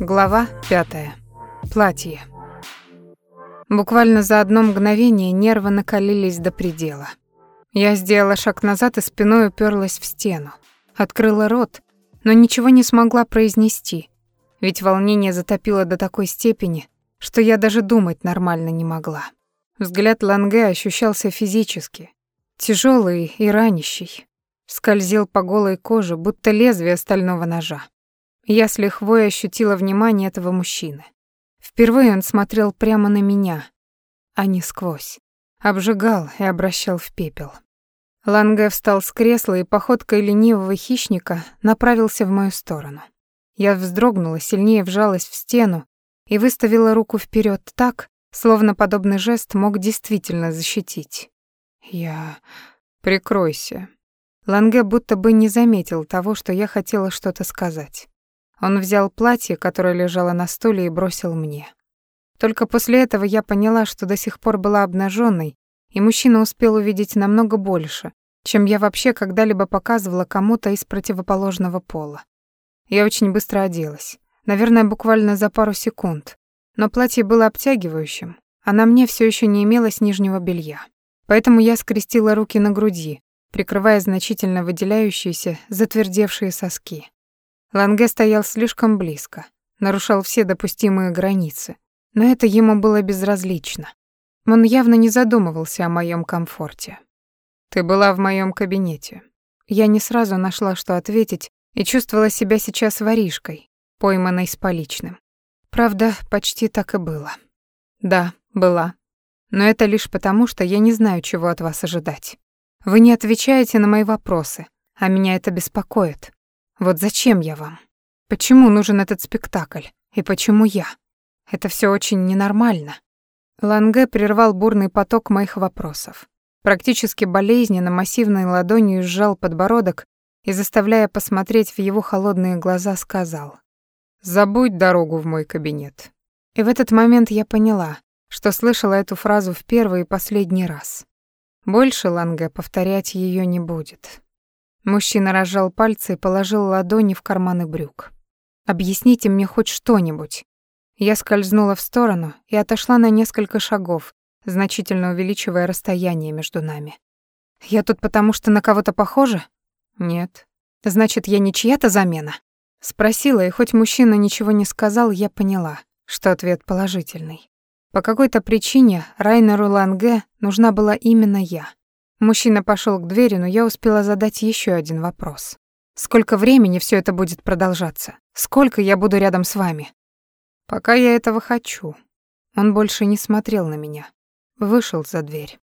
Глава пятая. Платье. Буквально за одно мгновение нервы накалились до предела. Я сделала шаг назад и спиной уперлась в стену. Открыла рот, но ничего не смогла произнести, ведь волнение затопило до такой степени, что я даже думать нормально не могла. Взгляд Ланге ощущался физически, тяжелый и ранящий. Скользил по голой коже, будто лезвие стального ножа. Я с лихвой ощутила внимание этого мужчины. Впервые он смотрел прямо на меня, а не сквозь. Обжигал и обращал в пепел. Ланге встал с кресла и походкой ленивого хищника направился в мою сторону. Я вздрогнула, сильнее вжалась в стену и выставила руку вперед так, словно подобный жест мог действительно защитить. Я... Прикройся. Ланге будто бы не заметил того, что я хотела что-то сказать. Он взял платье, которое лежало на стуле, и бросил мне. Только после этого я поняла, что до сих пор была обнаженной, и мужчина успел увидеть намного больше, чем я вообще когда-либо показывала кому-то из противоположного пола. Я очень быстро оделась. Наверное, буквально за пару секунд. Но платье было обтягивающим, а на мне все еще не имелось нижнего белья. Поэтому я скрестила руки на груди, прикрывая значительно выделяющиеся, затвердевшие соски. Ланге стоял слишком близко, нарушал все допустимые границы, но это ему было безразлично. Он явно не задумывался о моем комфорте. «Ты была в моем кабинете». Я не сразу нашла, что ответить, и чувствовала себя сейчас воришкой, пойманной с поличным. Правда, почти так и было. Да, была. Но это лишь потому, что я не знаю, чего от вас ожидать. Вы не отвечаете на мои вопросы, а меня это беспокоит. Вот зачем я вам? Почему нужен этот спектакль? И почему я? Это все очень ненормально. Ланге прервал бурный поток моих вопросов. Практически болезненно массивной ладонью сжал подбородок и, заставляя посмотреть в его холодные глаза, сказал «Забудь дорогу в мой кабинет». И в этот момент я поняла, что слышала эту фразу в первый и последний раз. Больше Ланге повторять ее не будет. Мужчина разжал пальцы и положил ладони в карманы брюк. «Объясните мне хоть что-нибудь». Я скользнула в сторону и отошла на несколько шагов, значительно увеличивая расстояние между нами. «Я тут потому, что на кого-то похожа?» «Нет». «Значит, я не чья-то замена?» Спросила, и хоть мужчина ничего не сказал, я поняла, что ответ положительный. По какой-то причине Райнеру Ланге нужна была именно я. Мужчина пошел к двери, но я успела задать еще один вопрос. Сколько времени все это будет продолжаться? Сколько я буду рядом с вами? Пока я этого хочу. Он больше не смотрел на меня. Вышел за дверь.